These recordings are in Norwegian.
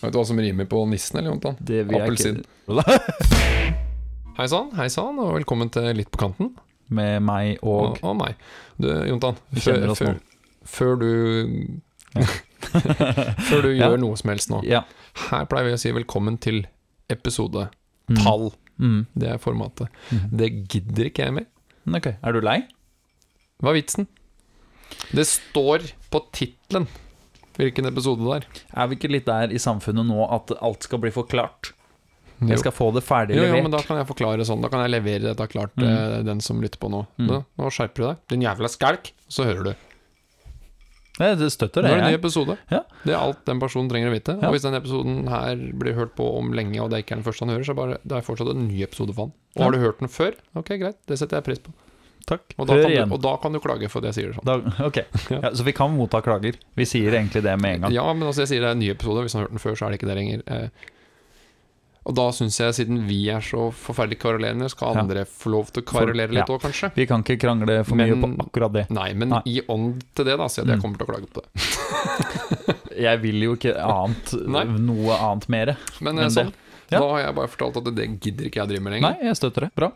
Vet du hva som rimer på nissen, eller, Jontan? Appelsin. Hei sann, hei sann, og velkommen til Litt på kanten. Med meg Og, og og meg. Du, Jontan, før, før, før du Før du Ja. gjør noe som helst nå. Ja. Her pleier vi å si velkommen til episode. Mm. Tall. Mm. Det er formatet. Mm. Det gidder ikke jeg mer. Ok, Er du lei? Hva er vitsen? Det står på tittelen hvilken episode det er. Er vi ikke litt der i samfunnet nå at alt skal bli forklart? Jeg skal få det ferdig Jo, jo, men da kan jeg forklare sånn. Da kan jeg levere dette klart Mm. til den som lytter på nå. Mm. Da, nå skjerper du deg. Din jævla skalk. Så hører du. Nei, det støtter det. Nå er det en ny episode. Ja. Det er alt den personen trenger å vite. Ja. Og hvis den episoden her blir hørt på om lenge, og det ikke er den første han hører, så er bare, det er fortsatt en ny episode for han. Og Ja. har du hørt den før? Ok, greit. Det setter jeg pris på. Takk. Og da, Hør kan igjen. du, og da kan du klage for det jeg sier sånn. Da, ok, Ja. ja, Så vi kan motta klager. Vi sier egentlig det med en gang. Ja, men altså, jeg sier det er en ny episode. Hvis du har hørt den før, så er det ikke det lenger. Eh, og da syns jeg, siden vi er så forferdelig kvarulerende, skal Ja. andre få lov til å kvarulere litt òg, kanskje? Vi kan ikke krangle for mye på akkurat det. Nei, men Nei. i ånd til det, da, sier jeg at jeg Mm. kommer til å klage på det. Jeg vil jo ikke annet noe annet mere. Men, Men eh, sånn. ja. Da har jeg bare fortalt at det gidder ikke jeg drive med lenger. Nei, jeg støtter det. Bra.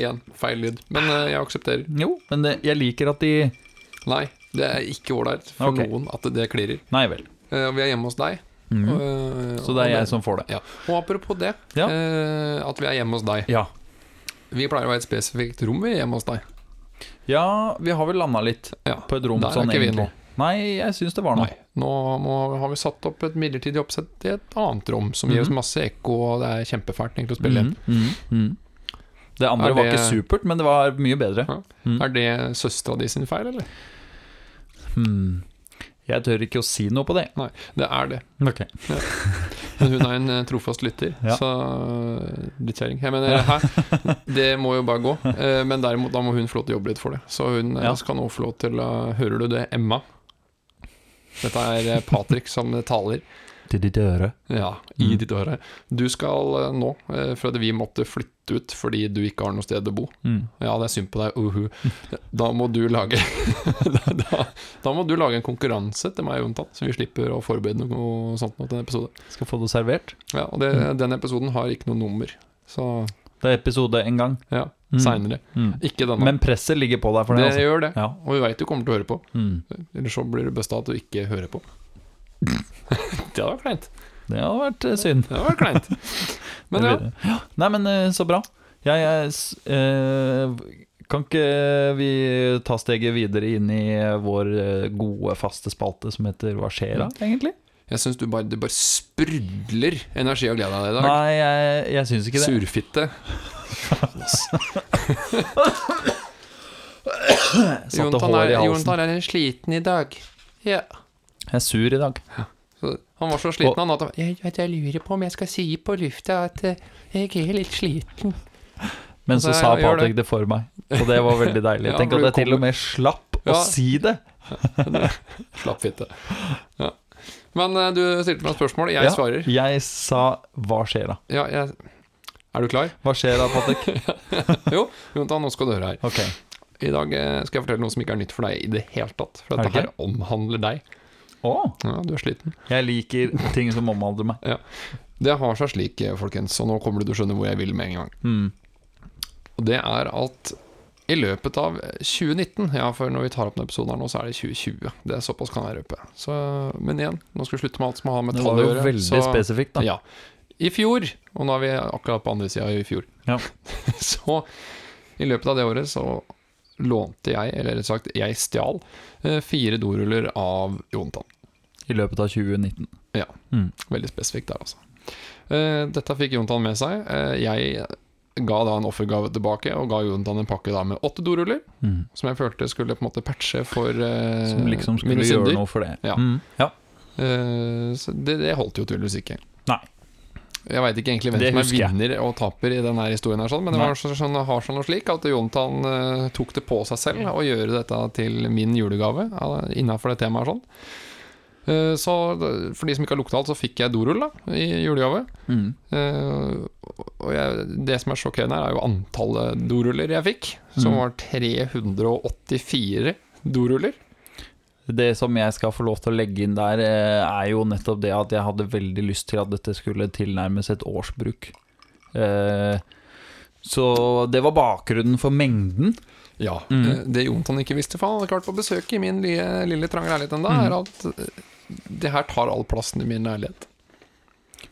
Igjen, feil lyd. Men eh, jeg aksepterer. Jo, men det, jeg liker at de Nei, det er ikke ålreit for Ok. noen at det klirrer. Nei vel. Eh, og vi er hjemme hos deg. Mhm. eh, Så det er og jeg som får det. Ja. Og apropos det, Ja. eh, at vi er hjemme hos deg. Ja. Vi pleier å ha et spesifikt rom vi er hjemme hos deg. Ja, vi har vel landa litt Ja. på et rom Der er sånn ikke vi egentlig. nå. Nei, jeg syns det var noe. Nei. Nå må, har vi satt opp et midlertidig oppsett i et annet rom, som gir oss Mhm. masse ekko, og det er kjempefælt egentlig å spille inn. Mm, mm, mhm. Det andre det, var ikke supert, men det var mye bedre. Ja. Mhm. Er det søstera di sin feil, eller? Hmm. Jeg tør ikke å si noe på det. Nei, det er det. Ok. Men hun er en eh, trofast lytter, Ja. så eh, Drittkjerring. Jeg mener, her, Det må jo bare gå. Eh, Men derimot, da må hun få lov til å jobbe litt for det. Så hun Ja. skal nå få lov til å Hører du det, Emma? Dette er eh, Patrick som taler. Til ditt øre. Ja, i Mm. ditt øre. Du skal eh, nå, fordi for at vi måtte flytte ut fordi du ikke har noe sted å bo. Mm. Ja, det er synd på deg, uhu. Da må du lage da, da, da må du lage en konkurranse til meg, unntatt, så vi slipper å forberede noe sånt nå til en episode. Skal få det servert. Ja, og det, Mm. den episoden har ikke noe nummer, så Det er episode en gang. ja, Mm. seinere. Mm. Ikke denne. Men presset ligger på deg for det. det Altså. gjør det, Ja. og vi veit du kommer til å høre på. Mm. Eller så blir det best av at du ikke hører på. det hadde vært kleint. Det hadde vært eh, synd. Det hadde vært kleint. Men ja, Det Nei, men eh, så bra. Jeg, jeg eh, Kan ikke vi ta steget videre inn i vår eh, gode, faste spalte som heter Hva skjer da, egentlig? jeg syns du bare, du bare sprudler energi og glede av deg i dag. Nei, jeg, jeg syns ikke det. Surfitte. Jonathan er, i. Jonathan er sliten i dag. Ja. Jeg er sur i dag. Så han var så sliten han at han jeg, vet, jeg lurer på om jeg skal si på lufta at eh, jeg er litt sliten. Men så Så sa jeg gjør Patrick det. for meg, og det var veldig deilig. Ja, Tenk for at du jeg til og med slapp å Ja. si det. Slapp fitte. Ja. Men eh, du stilte meg et spørsmål, jeg Ja. svarer. Jeg sa 'hva skjer da'? Ja, jeg, er du klar? Hva skjer da, Patrick? Jo, Jonathan, nå skal du høre her. Okay. I dag eh, skal jeg fortelle noe som ikke er nytt for deg i det hele tatt. For det dette her omhandler deg. Å, Ja, du er sliten. jeg liker ting som omhandler meg. ja. Det har seg slik, eh, folkens, og nå kommer du til å skjønne hvor jeg vil med en gang. Mm. Og det er at i løpet av 2019 Ja, for når vi tar opp denne episoden her nå, så er det 2020. Det er såpass kan jeg røpe. Så, men igjen, nå skal vi slutte med alt som har med tall å gjøre. Det var jo veldig så- spesifikt, da. Ja. I fjor, og nå er vi akkurat på andre sida i fjor, Ja. så i løpet av det året så lånte jeg, eller rett sagt, jeg stjal eh, fire doruller av Jontan. I løpet av 2019. Ja. Mm. Veldig spesifikt der, altså. Eh, dette fikk Jontan med seg. Eh, jeg ga da en offergave tilbake, og ga Jontan en pakke da med åtte doruller, Mm. som jeg følte skulle på en måte patche for eh, Som liksom skulle gjøre noe for det. Ja. Mm. ja. Så det, det holdt jo tydeligvis ikke. Nei. Jeg veit ikke egentlig hvem Det som er vinner og taper i denne historien, her sånn, men det var så, sånn, har sånn og slik at Jontan uh, tok det på seg selv å gjøre dette til min julegave uh, innafor det temaet. sånn Eh, Så for de som ikke har lukta alt, så fikk jeg dorull da i julegave. Mm. Eh, og jeg, det som er sjokkerende her, er jo antallet doruller jeg fikk, som Mm. var 384 doruller. Det som jeg skal få lov til å legge inn der, eh, er jo nettopp det at jeg hadde veldig lyst til at dette skulle tilnærmes et årsbruk. Eh, Så det var bakgrunnen for mengden. Ja. Mm. eh, Det Jontan ikke visste, for han hadde klart på besøk i min lille, lille trange leilighet ennå, Mm. er at det her tar all plassen i min leilighet.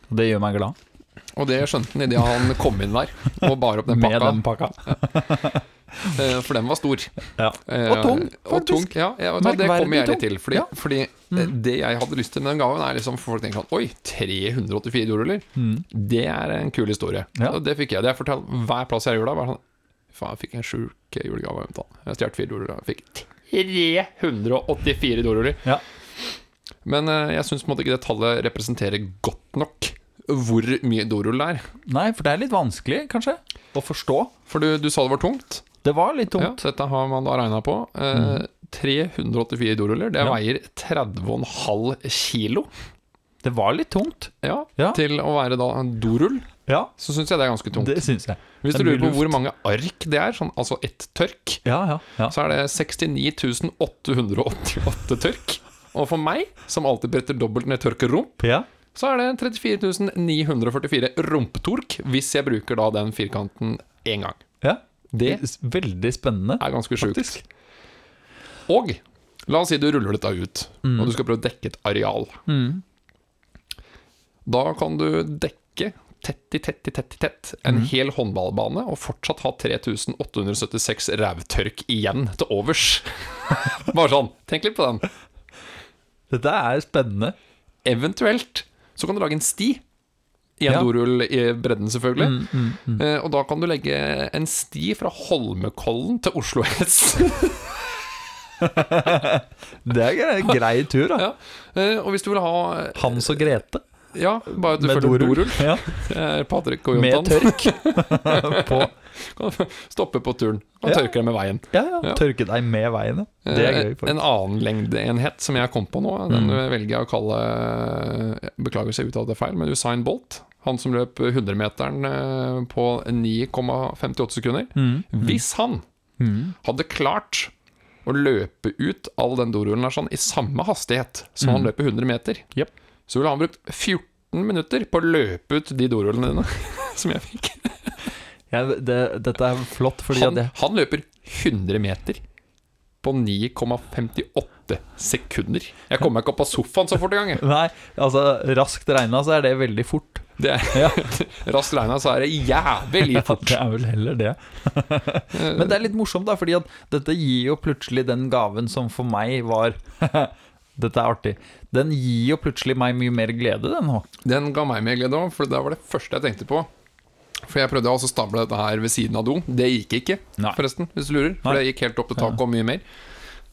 Det gjør meg glad. Og det skjønte han idet han kom inn der og bar opp den Med pakka. den pakka. Eh, For den var stor. Ja. Eh, Og tung, Og tung, ja, hva, det kommer jeg litt til. Fordi, Ja. fordi mm. det jeg hadde lyst til med den gaven, er liksom for folk tenker sånn Oi, 384 doruller. Mm. Det er en kul historie. Ja. Og det fikk jeg. Det jeg fortalte hver plass jeg gjorde da, sånn Faen, jeg fikk en sjuk julegave. Jeg stjal fire doruller. Jeg fikk 384 doruller. Ja. Men eh, jeg syns ikke det tallet representerer godt nok hvor mye dorull det er. Nei, for det er litt vanskelig, kanskje, å forstå. For du, du sa det var tungt. Det var litt Ja, tungt. dette har man da regna på. Eh, 384 doruller. Det Ja. veier 30,5 kilo. Det var litt tungt. Ja, Ja. Til å være da en dorull, Ja, så syns jeg det er ganske tungt. det synes jeg. Hvis du er lurer på hvor mange ark det er, sånn, altså ett tørk, Ja, ja. ja. så er det 69 888 tørk. Og for meg, som alltid bretter dobbelt ned tørkerump, ja. så er det 34 944 rumpetork, hvis jeg bruker da den firkanten én gang. ja. Det er Veldig spennende. er ganske sjukt. Og la oss si du ruller dette ut, Mm. og du skal prøve å dekke et areal. Mm. Da kan du dekke tett i tett i tett i tett en Mm. hel håndballbane og fortsatt ha 3876 rævtørk igjen til overs. Bare sånn. Tenk litt på den. Dette er spennende. Eventuelt så kan du lage en sti. En Ja. dorull i bredden, selvfølgelig. Mm, mm, mm. Eh, og da kan du legge en sti fra Holmenkollen til Oslo S. Det er en grei tur, da. ja. eh, og hvis du vil ha Hans og Grete Ja, bare at du med følger dorull. Ja. Eh, Patrick og Med tørk. på. Kan stoppe på turen og Ja. tørke deg med veien. Ja, ja. Tørke deg med veien, ja. Det er Eh, gøy. En faktisk. annen lengdeenhet som jeg kom på nå, den Mm. velger jeg å kalle Beklager hvis jeg uttalte det feil, men Usain Bolt. Han som løp 100-meteren eh, på 9,58 sekunder. Mm. Hvis han Mm. hadde klart å løpe ut all den dorullen der sånn i samme hastighet som han Mm. løper 100 meter, yep. så ville han brukt 14 minutter på å løpe ut de dorullene dine som jeg fikk. Ja, det, dette er flott, fordi Han, jeg han løper 100 meter på 9,58 sekunder. Jeg kommer meg ikke opp av sofaen så fort engang. Nei, altså raskt regna så er det veldig fort. Det er, Ja. Raskt regna så er det jævlig fort. Det er vel heller det. Men det er litt morsomt, da, fordi at dette gir jo plutselig den gaven som for meg var Dette er artig. Den gir jo plutselig meg mye mer glede, den òg. Den ga meg mer glede òg, for det var det første jeg tenkte på. For jeg prøvde å stable dette her ved siden av do. Det gikk ikke, Nei. forresten, hvis du lurer. For Nei. det gikk helt opp til taket og mye mer.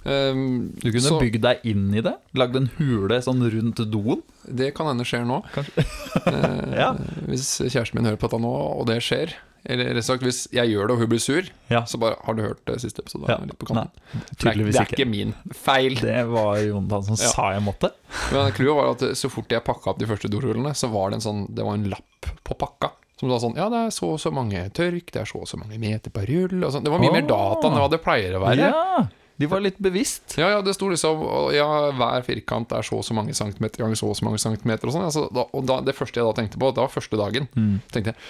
Um, Du kunne så bygd deg inn i det. Lagd en hule sånn rundt doen. det kan hende skjer nå. Eh, Ja. Hvis kjæresten min hører på dette nå, og det skjer Eller rett og slett, hvis jeg gjør det og hun blir sur, Ja. så bare Har du hørt det siste episode? Ja. Litt på kanten. Nei, Det er, det er ikke. min feil. Det var Jonathan som sa jeg måtte. Men clouet var at så fort jeg pakka opp de første dorullene, så var det en sånn Det var en lapp på pakka. Som sa sånn Ja, det er så og så mange tørk, det er så og så mange meter per rull og sånn. Det var mye oh. mer data enn hva det pleier å være. Ja. De var litt bevisst. ja, ja, det sto liksom Ja, hver firkant er så og så mange centimeter ganger så og så mange centimeter og sånn. Altså, og da, det første jeg da tenkte på, det var første dagen. Mm. tenkte jeg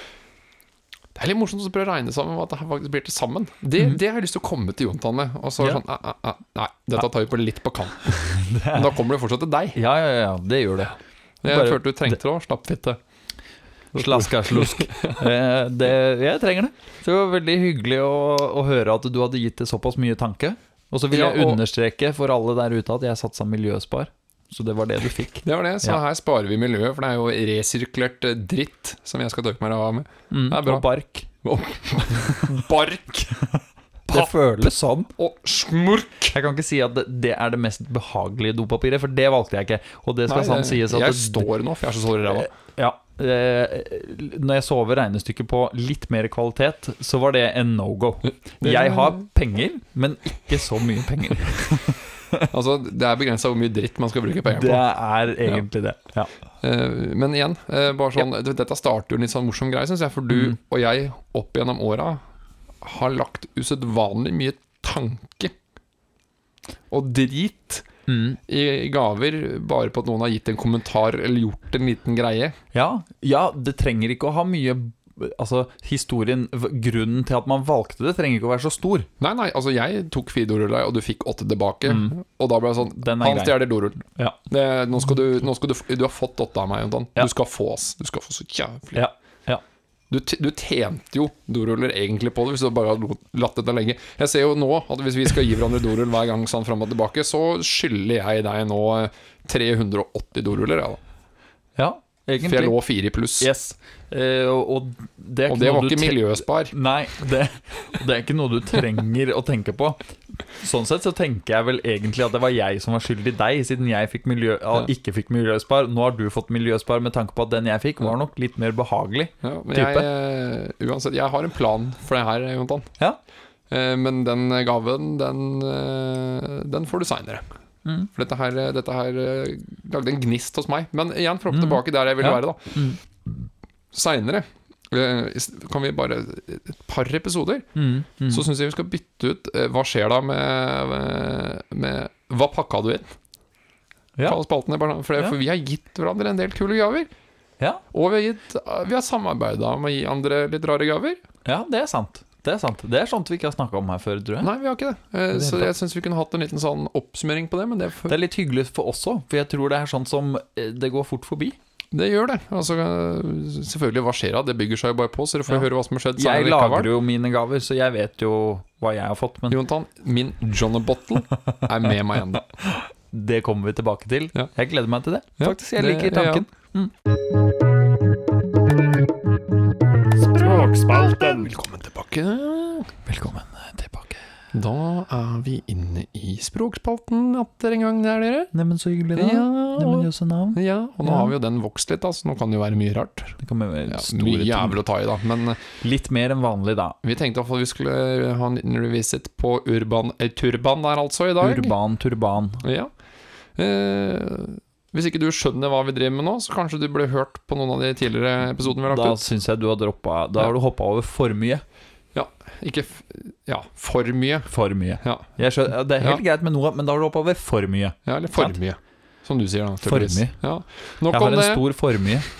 det er litt morsomt å prøve å regne sammen at det her faktisk blir til sammen. Det, mm. det har jeg lyst til å komme til Jontan med. Og så er det Ja. sånn nei, dette tar vi på litt på kanten. Men da kommer det fortsatt til deg. Ja, ja, ja, det gjør det. Jeg Bare- følte du trengte det òg. Slappfitte. Slaska slusk. Eh, det, jeg trenger det. Det var veldig hyggelig å, å høre at du hadde gitt det såpass mye tanke. Og så vil Ja, jeg og- understreke for alle der ute at jeg satsa miljøspar. Så det var det du fikk. Det var det, så Ja. her sparer vi miljøet, for det er jo resirkulert eh, dritt som jeg skal tørke meg av med. Mm, Det er bra. og bark. Bark Det føles sånn. og smurk! Jeg kan ikke si at det, det er det mest behagelige dopapiret, for det valgte jeg ikke. Og det skal sant sies at jeg det- står nå, for jeg er så sår i ræva. Ja. Eh, når jeg så over regnestykket på litt mer kvalitet, så var det en no go. Jeg har penger, men ikke så mye penger. Altså, det er begrensa hvor mye dritt man skal bruke penger på. Det er egentlig det. Ja. Eh, Men igjen, eh, bare sånn ja. dette starter jo en litt sånn morsom greie, syns jeg. For du Mm. og jeg opp gjennom åra har lagt usedvanlig mye tanke og drit Mm. i, gaver bare på at noen har gitt en kommentar eller gjort en liten greie. Ja, ja, det trenger ikke å ha mye Altså, historien Grunnen til at man valgte det, trenger ikke å være så stor. Nei, nei, altså jeg tok fire doruller, og du fikk åtte tilbake. Og da ble jeg sånn Mm. Han stjeler dorullen. Ja. Det, nå skal du, nå skal du Du har fått åtte av meg, Jontan. Ja. Du skal få oss. Du skal få så jævlig ja. Du, du tjente jo doruller egentlig på det, hvis du bare hadde latt dette lenge. Jeg ser jo nå at hvis vi skal gi hverandre dorull hver gang sånn fram og tilbake, så skylder jeg deg nå eh, 380 doruller, ja, da. ja For jeg lå fire i pluss. Yes. Eh, og, og det Og det var ikke miljøspar. Nei, det, det er ikke noe du trenger å tenke på. Sånn sett så tenker jeg vel egentlig at det var jeg som var skyldig deg, siden jeg fikk miljø, ja, ikke fikk miljøspar. Nå har du fått miljøspar med tanke på at den jeg fikk, var nok litt mer behagelig. Ja, men Type. jeg, eh, uansett, jeg har en plan for det her, Jontan. Ja. Eh, Men den gaven, den, eh, den får du seinere. Mm. For dette her, dette her lagde en gnist hos meg. Men igjen, for å komme tilbake der jeg vil Ja. være, da. Mm. Seinere kan vi bare Et par episoder, Mm. Mm. så syns jeg vi skal bytte ut eh, Hva skjer da med, med, med Hva pakka du inn? Ja. Kall spalten det for, det, Ja. for vi har gitt hverandre en del kule gaver. Ja. Og vi har, gitt, vi har samarbeida om å gi andre litt rare gaver. ja, det er sant. Det er sant. Det er sånt vi ikke har snakka om her før, tror jeg. Nei, vi har ikke det. Eh, det Så jeg syns vi kunne hatt en liten sånn oppsummering på det, men det, Det er litt hyggelig for oss òg, for jeg tror det er sånn som eh, det går fort forbi. Det gjør det. Altså, selvfølgelig, hva skjer da? Det bygger seg jo bare på, så dere får Ja. høre hva som har skjedd. Jeg lager jo mine gaver, så jeg vet jo hva jeg har fått, men Jonathan, min Johnny Bottle er med meg ennå. det kommer vi tilbake til. Ja. Jeg gleder meg til det, faktisk. Jeg det- liker tanken. Språkspalten. Velkommen tilbake. Velkommen. Da er vi inne i språkspalten atter en gang der, dere. Neimen, så hyggelig, da. Ja, Neimen, jøsse navn. ja, og nå Ja. har vi jo den vokst litt, da, så nå kan det jo være mye rart. Det kan være Ja, mye ting. jævlig å ta i, da. Men eh, Litt mer enn vanlig, da. vi tenkte i hvert fall vi skulle ha en revisit på urban, eh, turban der, altså, i dag. Urban turban. Ja. Eh, hvis ikke du skjønner hva vi driver med nå, så kanskje du ble hørt på noen av de tidligere episodene vi har Da lagt ut. syns jeg du har droppa Da har du hoppa over for mye. Ikke f ja, for mye. For mye. Ja, skjønner, det er helt greit med noe, men da har du oppover for mye. ja eller for mye. Som du sier, da. For mye. Ja. Nok Jeg har en det. stor formue.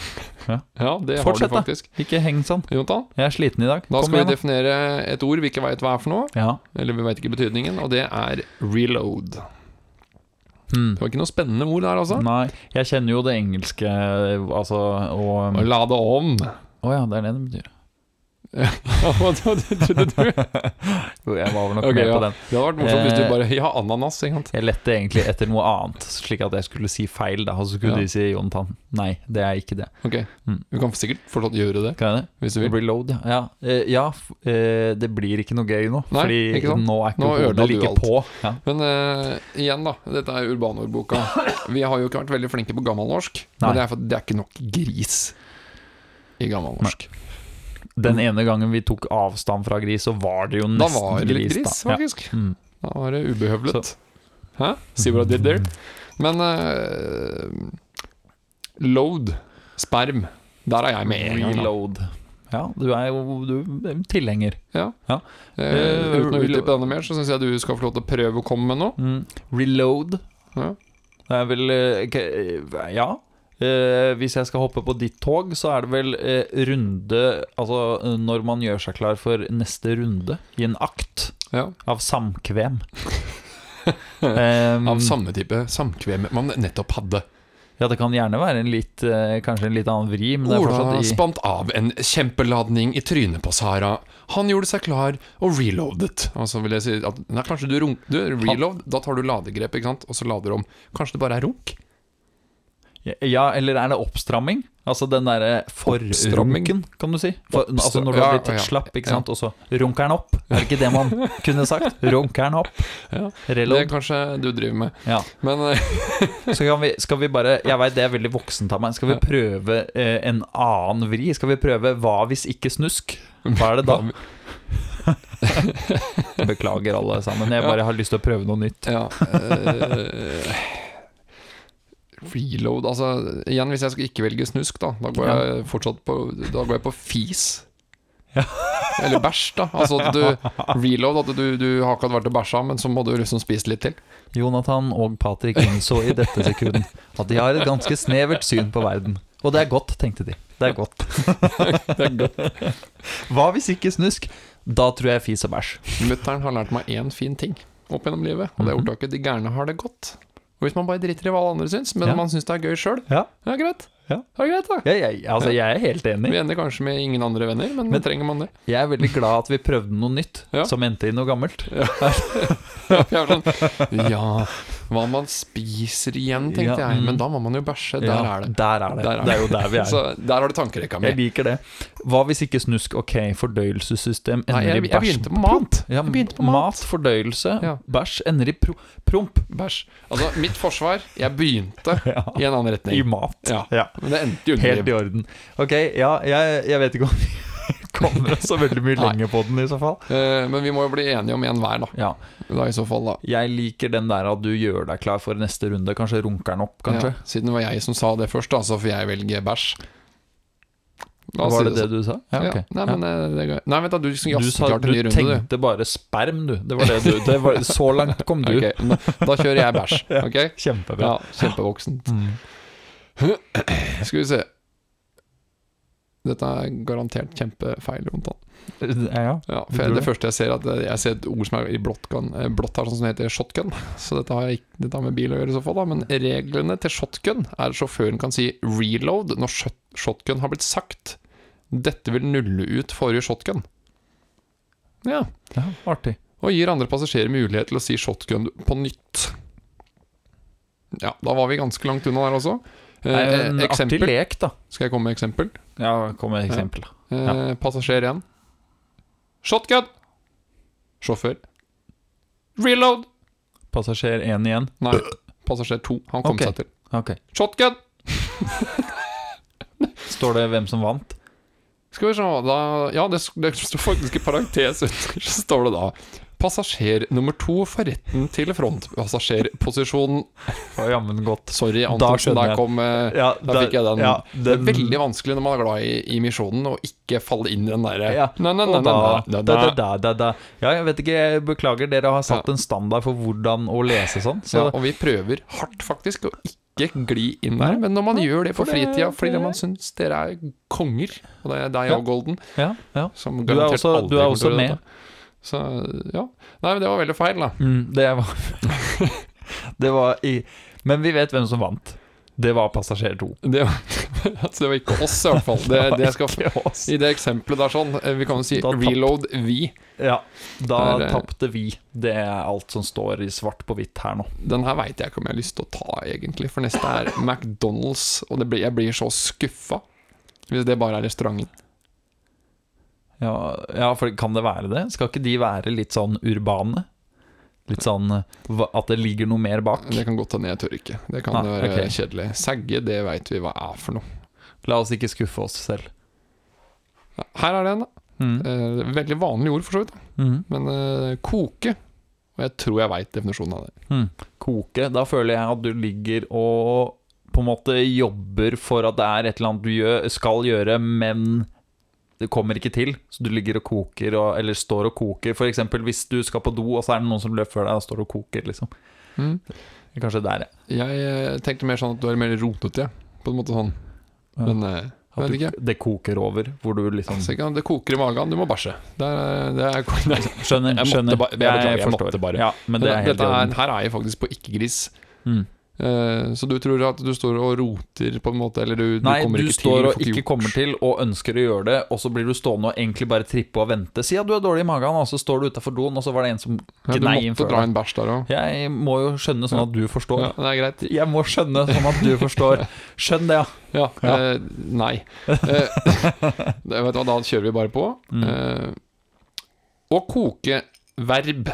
Ja, det Fortsett, da. har du faktisk. Ikke heng sånn. Jonathan, Jeg er sliten i dag. da Kom skal vi igjen, vi definere et ord vi ikke veit hva er for noe. Ja. Eller vi veit ikke betydningen, og det er reload. Mm. Det var ikke noe spennende ord der, altså. Nei, jeg kjenner jo det engelske, altså, og Å lade om. Å ja, det er det det betyr. Hva trodde du? Jo, jeg var vel nok okay, med ja. på den. Det hadde vært morsomt hvis du Eh, bare Ja, ananas. Jeg lette egentlig etter noe annet, slik at jeg skulle si feil, da. Og så skulle Ja. de si Jonathan. Nei, det er ikke det. Ok, Mm. Du kan sikkert fortsatt gjøre det, Kan jeg det? hvis du vil. Reload, ja. Ja, eh, eh, det blir ikke noe gøy nå. Nei, fordi nå er ikke hodet like på. Ja. Men uh, igjen, da. Dette er urbanordboka. Vi har jo ikke vært veldig flinke på gammelnorsk. Nei. Men det er, for, det er ikke nok gris i gammelnorsk. Den ene gangen vi tok avstand fra gris, så var det jo Da nesten var det litt gris. gris, da. Ja. faktisk. Mm. Da var det ubehøvlet. Hæ? See what I did there? Men uh, load, sperm, der er jeg med en gang. Reload. Ja, du er jo du er tilhenger. Ja. Ja. Eh, Eh, uten å utdype denne mer, så syns jeg du skal få lov til å prøve å komme med noe. Mm. Reload. Ja. Det er vel eh, Ja. Eh, hvis jeg skal hoppe på ditt tog, så er det vel eh, runde Altså når man gjør seg klar for neste runde i en akt Ja. av samkvem. um, Av samme type samkvem man nettopp hadde. ja, det kan gjerne være en litt eh, Kanskje en litt annen vri, men det Ola i spant av en kjempeladning i trynet på Sara. Han gjorde seg klar og reloadet. Altså vil jeg si at Nei, kanskje du runk... Du, reload, da tar du ladegrep, ikke sant? Og så lader du om. Kanskje det bare er runk? Ja, eller er det oppstramming? Altså den derre Oppstramming? forrunken, kan du si. For, altså når du har blitt ja. slapp, ikke sant, og så runker den opp. Er det ikke det man kunne sagt? Runker den opp. Ja. Det er kanskje du driver med. Ja. Men eh, Så kan vi, skal vi bare Jeg veit det er veldig voksent av meg. Skal vi prøve eh, en annen vri? Skal vi prøve hva hvis ikke snusk? Hva er det da? Beklager alle sammen. Jeg bare har lyst til å prøve noe nytt. Ja Reload Altså, igjen, hvis jeg skal ikke velge snusk, da Da går jeg fortsatt på Da går jeg på fis. Eller bæsj, da. Altså at du reload, at du, du har ikke vært og bæsja, men så må du liksom spise litt til. Jonathan og Patrick innså i dette sekund at de har et ganske snevert syn på verden. Og det er godt, tenkte de. Det er godt. Det er godt. Hva hvis ikke snusk? Da tror jeg fis og bæsj. Mutter'n har lært meg én fin ting opp gjennom livet, og det er Mhm. ordtaket 'de gærne har det godt'. Og hvis man bare driter i hva alle andre syns, men Ja. man syns det er gøy sjøl, Ja. ja, greit. Ja. Det er greit, da. Jeg, jeg, altså, jeg er helt enig. Vi ender kanskje med ingen andre venner, men, Men- trenger man det? Jeg er veldig glad at vi prøvde noe nytt Ja. som endte i noe gammelt. Ja, er sånn, ja, hva man spiser igjen, tenkte Ja, jeg. mm. Men da må man jo bæsje. Der Ja, er det. Der er det. Der er det er jo der vi er. Så der har du tankerekka mi. Jeg liker det. Hva hvis ikke snusk? Ok, fordøyelsessystem Nei, jeg, jeg, i jeg begynte på mat. Ja, begynte på mat. mat. fordøyelse, bæsj ender i pro promp. Bæsj. Altså, mitt forsvar Jeg begynte i en annen retning. I mat. Men det endte jo Helt i orden. Ok, ja, jeg, jeg vet ikke om kommer så veldig mye lenger på den i så fall. Eh, Men vi må jo bli enige om en hver, da. Ja. Da I så fall, da. Jeg liker den der at du gjør deg klar for neste runde. Kanskje runker den opp, kanskje. Ja, siden det var jeg som sa det først, da, så får jeg velge bæsj. La Var det det du sa? Ja, okay. Nei, men eh, det. Nei, vent da, du liksom Du, sa, du ny runde, du. tenkte bare sperm, du. Det var det du det var, Så langt kom du. Okay, da kjører jeg bæsj. Ok? Kjempebra. Ja, kjempevoksent. Mm. Skal vi se. Dette er garantert kjempefeil. Ja. Ja, for det første jeg ser, at jeg ser et ord som er i blått, kan, eh, blått her, sånn som heter shotgun. Så dette har, jeg, dette har med bil å gjøre i så fall, da. Men reglene til shotgun er at sjåføren kan si reload når shotgun har blitt sagt. Dette vil nulle ut forrige shotgun. Ja. ja, artig. Og gir andre passasjerer mulighet til å si shotgun på nytt. Ja, da var vi ganske langt unna der også. Det eksempel. Eh, en artig lek, da. Skal jeg komme med eksempel? Ja, kom med eksempel. Ja. Eh, Passasjer igjen. Shotgun! Sjåfør. Reload! Passasjer én igjen. Nei, passasjer 2. Han kom okay. seg til. Okay. Shotgun! Står det hvem som vant? Skal vi se da, Ja, det, det står faktisk i parentes under. Så står det da Passasjer nummer to får retten til frontpassasjerposisjon. Det jammen godt. Sorry, Antonsen. Der kom ja, der, der, fikk jeg den. ja, Det er veldig vanskelig når man er glad i, i misjonen, å ikke falle inn i den derre Ja. Ja, jeg vet ikke, jeg beklager. Dere har satt en standard for hvordan å lese sånn. Så Ja, og vi prøver hardt faktisk å ikke gli inn der, men når man gjør det på for det- fritida fordi man syns dere er konger, og det er deg og Golden, ja, ja. som Du er også- aldri du er også med. dette. Så ja. Nei, men det var veldig feil, da. Mm, det var Det var i Men vi vet hvem som vant. Det var passasjer to. Det var, altså, det var ikke oss, i hvert fall. Det, det skal. I det eksempelet der sånn, eh, vi kan jo si Da reload reload vi. Ja, da eh, tapte vi. Det er alt som står i svart på hvitt her nå. Den her veit jeg ikke om jeg har lyst til å ta, egentlig. For neste er McDonald's, og det blir, jeg blir så skuffa hvis det bare er restauranten. Ja, ja, for kan det være det? Skal ikke de være litt sånn urbane? Litt sånn at det ligger noe mer bak? Det kan godt hende jeg tør ikke. Det kan Nei, være okay. kjedelig. Sagge, det veit vi hva er for noe. La oss ikke skuffe oss selv. Her er det en, da. Mm. Eh, veldig vanlig ord, for så vidt. Mm. Men eh, koke Og jeg tror jeg veit definisjonen av det. Mm. Koke. Da føler jeg at du ligger og på en måte jobber for at det er et eller annet du gjør, skal gjøre, men det kommer ikke til. Så du ligger og koker, og, eller står og koker. Eksempel hvis du skal på do, og så er det noen som løper før deg og står og koker, liksom. Mm. Kanskje der, ja. Jeg eh, tenkte mer sånn at du er mer rotete, ja. på en måte sånn. Ja. Men eh, At du, det koker over, hvor du liksom Altså, ikke, det koker i magen, du må bæsje. Det er, det er, nei, Skjønner, Jeg måtte skjønner. ba- jeg jeg, jeg forstår. måtte bare. Ja, men det er helt Dette er, her er jeg faktisk på ikke-gris. Mm. Eh, så du tror at du står og roter på en måte, eller du, Nei, du kommer du ikke står til og ikke kommer til og ønsker å gjøre det, og så blir du stående og egentlig bare trippe og vente. Si at du er dårlig i magen, og så står du utafor doen, og så var det en som Ja, gnei inn før deg. der. Jeg må jo skjønne sånn at du forstår. Ja, det er greit. Jeg må skjønne sånn at du forstår. Skjønn det, ja. Ja, Ja. eh, nei. Eh, vet du hva, da kjører vi bare på. Mm. Eh, å koke verb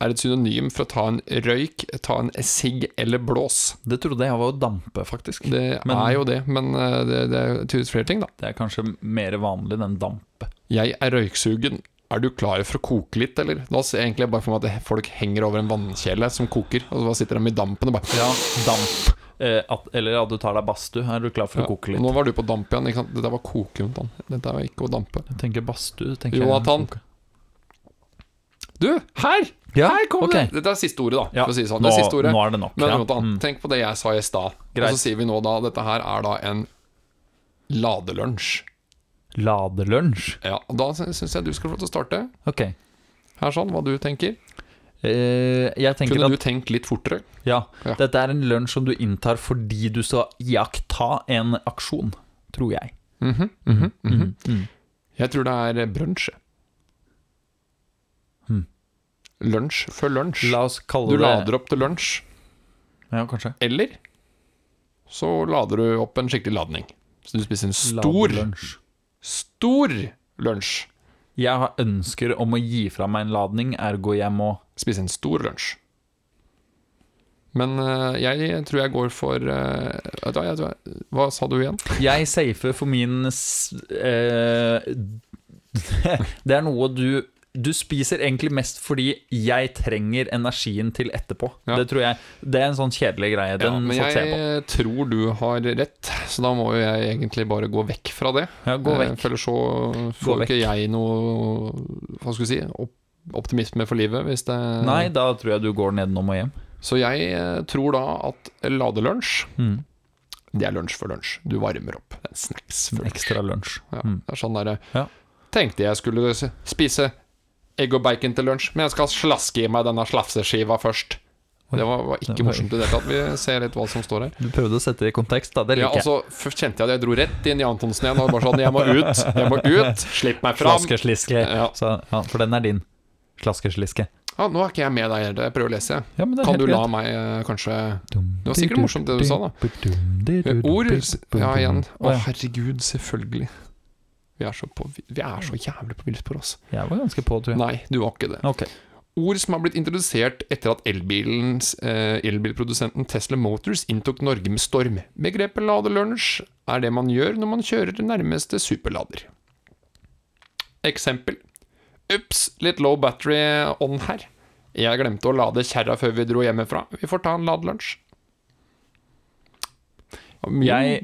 er et synonym for å ta en røyk, ta en sigg eller blås. Det trodde jeg var å dampe, faktisk. Det Men- er jo det, men eh, det, det er tydeligvis flere ting, da. Det er kanskje mer vanlig enn dampe. Jeg er røyksugen. Er du klar for å koke litt, eller? Da ser jeg egentlig bare for meg at folk henger over en vannkjele som koker, og så sitter de i dampen og bare Ja, damp. eh, at, eller at du tar deg badstue. Er du klar for Ja, å koke litt? Nå var du på damp igjen. Ikke sant? Dette var koke, Jonathan. Dette var ikke å dampe. Jeg tenker badstue. Jonathan. Du, her! Ja, her kom ok. det! Dette er siste ordet, da. Ja, For å si det sånn. nå, Det er siste ordet. nå er det nok. Men ja. Jonathan, Mm. tenk på det jeg sa i stad. Og Greit. så sier vi nå da dette her er da en ladelunsj. Ladelunsj. Ja, og Da syns jeg du skal få lov til å starte. Ok. Her sånn, Hva du tenker. Eh, jeg tenker Kunne at du tenkt litt fortere? ja, Ja. dette er en lunsj som du inntar fordi du skal iaktta en aksjon, tror jeg. Mhm, mhm, mhm. Mm. Jeg tror det er brunsj. jeg. Lunsj før lunsj. La oss kalle Du det lader opp til lunsj. Ja, kanskje. Eller så lader du opp en skikkelig ladning. Så du spiser en stor, lunsj. stor lunsj. Jeg har ønsker om å gi fra meg en ladning, ergo jeg må Spise en stor lunsj. Men eh, jeg tror jeg går for eh, hva, sa du igjen? Jeg safer for min eh, Det er noe du Du spiser egentlig mest fordi jeg trenger energien til etterpå. Ja. Det tror jeg Det er en sånn kjedelig greie. Ja, Den men satser jeg tror du har rett, så da må jo jeg egentlig bare gå vekk fra det. Ja, gå Eh, vekk. For ellers så får ikke jeg noe Hva skal vi si optimisme for livet, hvis det Nei, da tror jeg du går nedenom og hjem. Så jeg eh, tror da at ladelunsj, Mm. det er lunsj for lunsj. Du varmer opp. Det er en snacks for lunsj. Ekstra lunsj. Ja, Mm. det er sånn derre Ja. Tenkte jeg skulle spise egg og bacon til lunsj, men jeg skal slaske i meg denne slafseskiva først. Det var, var ikke morsomt i det hele tatt. Vi ser litt hva som står her. Du prøvde å sette det i kontekst, da. Det Ja, liker jeg. altså, Først kjente jeg at jeg dro rett inn i Antonsen igjen. Og bare sånn, jeg må ut, jeg må ut, slipp meg fram. Slaskesliske. Ja. Så, ja, for den er din. Slaskesliske. Ja, nå er ikke jeg med deg heller, jeg prøver å lese. jeg. Ja, Kan du la greit. meg eh, kanskje Det var sikkert morsomt det du sa, da. Ord Ja, igjen. Å, herregud, selvfølgelig. Vi er så, på, vi er så jævlig på villspor, altså. Jeg var ganske på, tror jeg. Nei, du var ikke det. Okay. Ord som har blitt introdusert etter at elbilens, eh, elbilprodusenten Tesla Motors inntok Norge med storm. Begrepet ladelunsj er det man gjør når man kjører til nærmeste superlader. Eksempel. Ups, litt low battery on her. Jeg glemte å lade kjerra før vi dro hjemmefra. Vi får ta en ladelunsj. Ja, mye-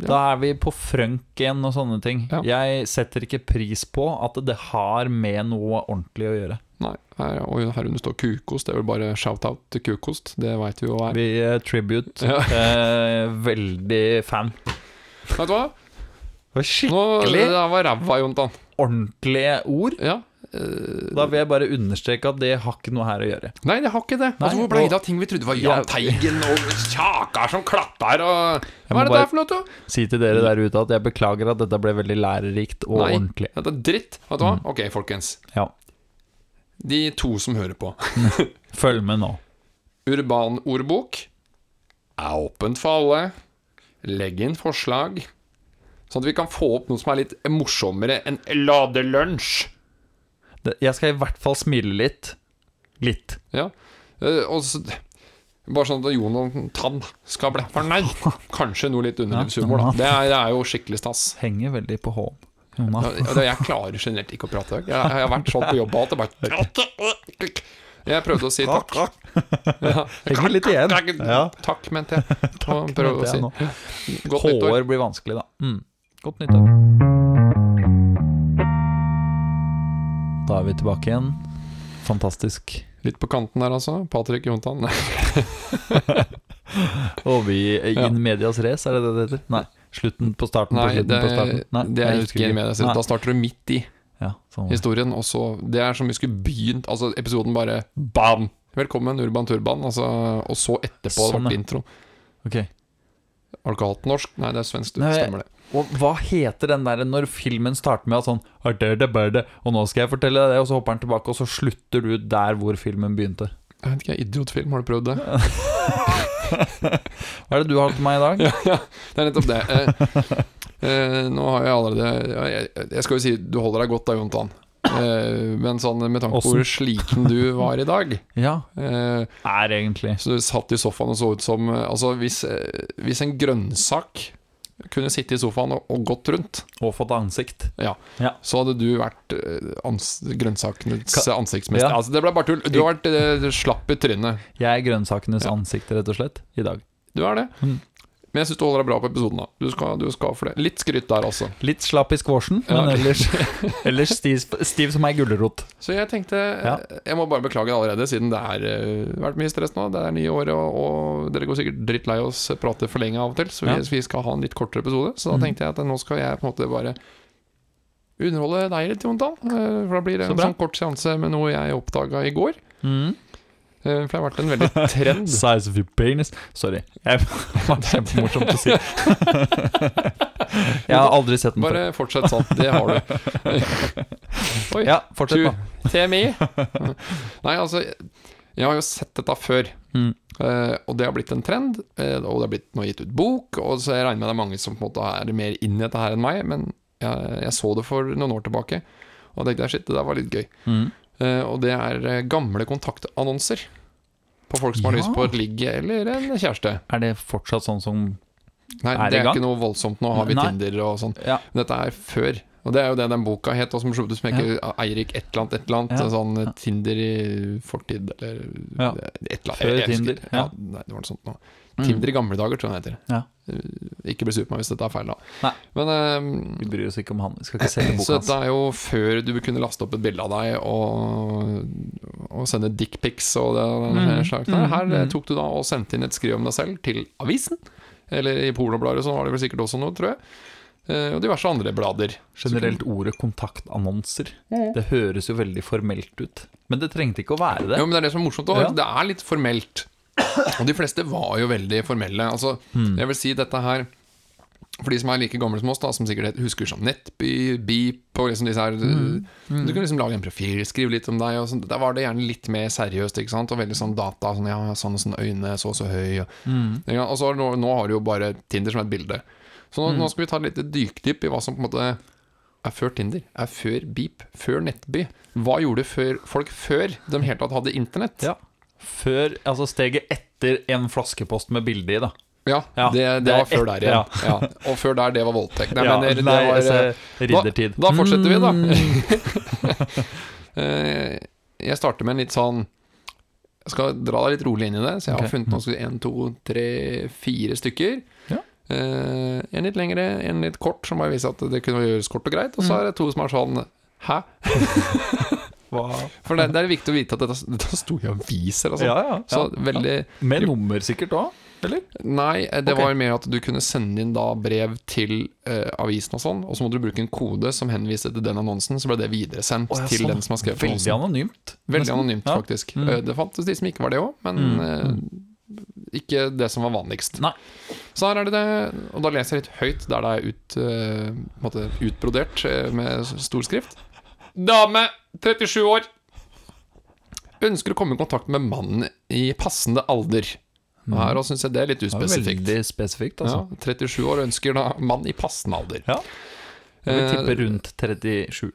Da er vi på frønken og sånne ting. Ja. Jeg setter ikke pris på at det har med noe ordentlig å gjøre. Nei, her, og herunder står kukost. Det er vel bare shout-out til kukost. Det veit vi jo hva er. Vi uh, tribute. Ja. Eh, veldig fan. Vet du hva? Det var Nå, skikkelig det var ræva, Jontan. ordentlige ord. Ja. Da vil jeg bare understreke at det har ikke noe her å gjøre. Nei, det har ikke det. Altså, hvor ble det av ting vi trodde var Ja. Jahn Teigen og Kjakar som klapper og Hva er det der for noe. Si til dere der ute at jeg beklager at dette ble veldig lærerikt og Nei. ordentlig. Dette er dritt. Vet du hva? Ok, folkens. Ja. De to som hører på. Følg med nå. Urban ordbok er åpent for alle. Legg inn forslag, sånn at vi kan få opp noe som er litt morsommere enn ladelunsj. Jeg skal i hvert fall smile litt. Litt. Ja. Eh, og så, bare sånn at Jon og Tann skal bli fornøyd. Kanskje noe litt underlivshumor, da. Det er, det er jo skikkelig stas. Henger veldig på håp Ja, jeg klarer generelt ikke å prate. Jeg, jeg har vært sånn på jobb at det bare Jeg prøvde å si takk. Ja. Henger litt igjen. Takk, mente jeg. Takk, mente jeg Nå. godt nyttår. H-er blir vanskelig, da. Mm. Godt nyttår. Da er vi tilbake igjen. Fantastisk. Litt på kanten der, altså. Patrick Jontan. Og vi Ja. in medias race, er det det det heter? Nei. Slutten på starten på Nei, slutten det, på starten. Nei, det er ikke med medias race. Da starter du midt i Ja, sånn. historien, og så Det er som vi skulle begynt Altså, episoden bare bam! Velkommen, Urban Turban. Altså, og så etterpå Sånn, ble introen. intro. Ok. det ikke norsk? Nei, det er svensk. Nei, Stemmer det. Og hva heter den der når filmen starter med at sånn «Ah, det, det, det, det, Og nå skal jeg fortelle deg det, og så hopper han tilbake, og så slutter du der hvor filmen begynte. Jeg vet ikke, Idiotfilm, har du prøvd det? Hva er det du har til meg i dag? ja, ja, det er nettopp det. Eh, eh, nå har jeg allerede jeg, jeg skal jo si du holder deg godt da, Jontan. Eh, men sånn med tanke på hvor sliten du var i dag Ja, eh, er egentlig Så du satt i sofaen og så ut som eh, Altså, hvis, hvis en grønnsak kunne sitte i sofaen og, og gått rundt, Og fått ansikt. Ja, så hadde du vært ans grønnsakenes ansiktsmester. Ja. Altså, det ble bare tull. Du har vært eh, slapp i trynet. Jeg er grønnsakenes Ja. ansikt, rett og slett, i dag. du er det. Mm. Men jeg syns du holder deg bra på episoden. da Du skal, du skal for det. Litt skryt der, altså. Litt slapp i squashen, men Ja. ellers, ellers stiv, stiv som ei gulrot. Så jeg tenkte Ja. Jeg må bare beklage allerede, siden det har vært mye stress nå. Det er nye år, og, og dere går sikkert drittlei oss prate for lenge av og til. Så vi, Ja. vi skal ha en litt kortere episode. Så da Mm. tenkte jeg at nå skal jeg på en måte bare underholde deg litt, Jontan. Eh, For da blir det Så en bra. sånn kort seanse med noe jeg oppdaga i går. Mm. Eh, For det har vært en veldig trend. Size of your penis Sorry. Det var kjempemorsomt å si. Jeg har aldri sett den før. Bare fortsett sånn. Det har du. Oi. Ja, fortsett, da. TMI. Nei, altså Jeg har jo sett dette før. Mm. Eh, og det har blitt en trend, eh, og det har blitt nå gitt ut bok. Og så jeg regner med det er mange som på en måte er mer inn i dette her enn meg, men jeg, jeg så det for noen år tilbake. Og tenkte shit, det der var litt gøy. Mm. Eh, og det er eh, gamle kontaktannonser. På folk som har Ja. lyst på et ligg eller en kjæreste. Er det fortsatt sånn som Nei, Er det er ikke noe voldsomt. Nå har vi Nei. Tinder og sånn. Ja. Dette er før. Og det er jo det den boka het, og som slo som heter Eirik et eller annet, et eller annet. Ja. Sånn Tinder i fortid, eller Ja. et eller annet. Før Tinder, ja. Ja. nei, det var noe sånt nå. Mm. Tinder i gamle dager, tror jeg det heter. Ja. Eh, Ikke bli sur på meg hvis dette er feil, da. Nei. Men um, Vi bryr oss ikke om han. Vi skal ikke selge så boka hans. dette er jo før du kunne laste opp et bilde av deg og, og sende dickpics og det, Mm, slags. mm, Her eh, mm. tok du da og sendte inn et skriv om deg selv til avisen. Eller i pornobladet, sånn var det vel sikkert også noe, tror jeg. Eh, og diverse andre blader. Generelt ordet kontaktannonser. Det høres jo veldig formelt ut. Men det trengte ikke å være det. Jo, men det er det som er morsomt òg. Ja. Det er litt formelt. Og de fleste var jo veldig formelle. Altså, Mm. jeg vil si dette her For de som er like gamle som oss, da som sikkert husker som Nettby, Beep og liksom disse her Mm. Du kunne liksom lage en profil, skrive litt om deg. Og sånt. Der var det gjerne litt mer seriøst ikke sant? og veldig sånn data. Sånn, ja, sånn sånn øyne, så og så høy. Og, Mm. og så nå, nå har du jo bare Tinder som et bilde. Så nå, Mm. nå skal vi ta et lite dykdypp i hva som på en måte er før Tinder, er før Beep, før Nettby. Hva gjorde folk før de helt tatt hadde internett? Ja. Før, altså steget etter en flaskepost med bilde i, da. Ja, Ja, det, det, det var før der igjen. Ja. Og før der, det var voldtekt. Nei, Ja, men det, det nei, var altså, eh, riddertid. Da, da fortsetter vi, da. Mm. Eh, jeg starter med en litt sånn Jeg skal dra deg litt rolig inn i det. Så jeg har okay. funnet noen en, to, tre, fire stykker. Ja. Eh, en litt lengre, en litt kort, som bare viser at det kunne gjøres kort og greit. Og så Mm. er det to som er sånn Hæ? Hva? For det, det er viktig å vite at dette, dette sto i aviser. Altså. Ja, ja. Så ja. veldig Med nummer sikkert òg, eller? Nei, eh, det okay. var mer at du kunne sende inn da brev til uh, avisen og sånn, og så måtte du bruke en kode som henviste til den annonsen, så ble det videresendt oh, ja, til sånn. den som har skrevet Veldig annonsen. anonymt. Veldig nesten. anonymt, Ja. faktisk. Mm. Eh, Det fantes de som ikke var det òg, men Mm, uh, ikke det som var vanligst. Nei. Så her er det det, og da leser jeg litt høyt der det er ut, uh, utbrodert med stor skrift. Dame, 37 år. Ønsker å komme i kontakt med mannen i passende alder. Og her syns jeg det er litt Det er veldig spesifikt, altså. Ja, 37 år ønsker da mann i passende alder. Ja. Jeg vil Eh, tippe rundt 37.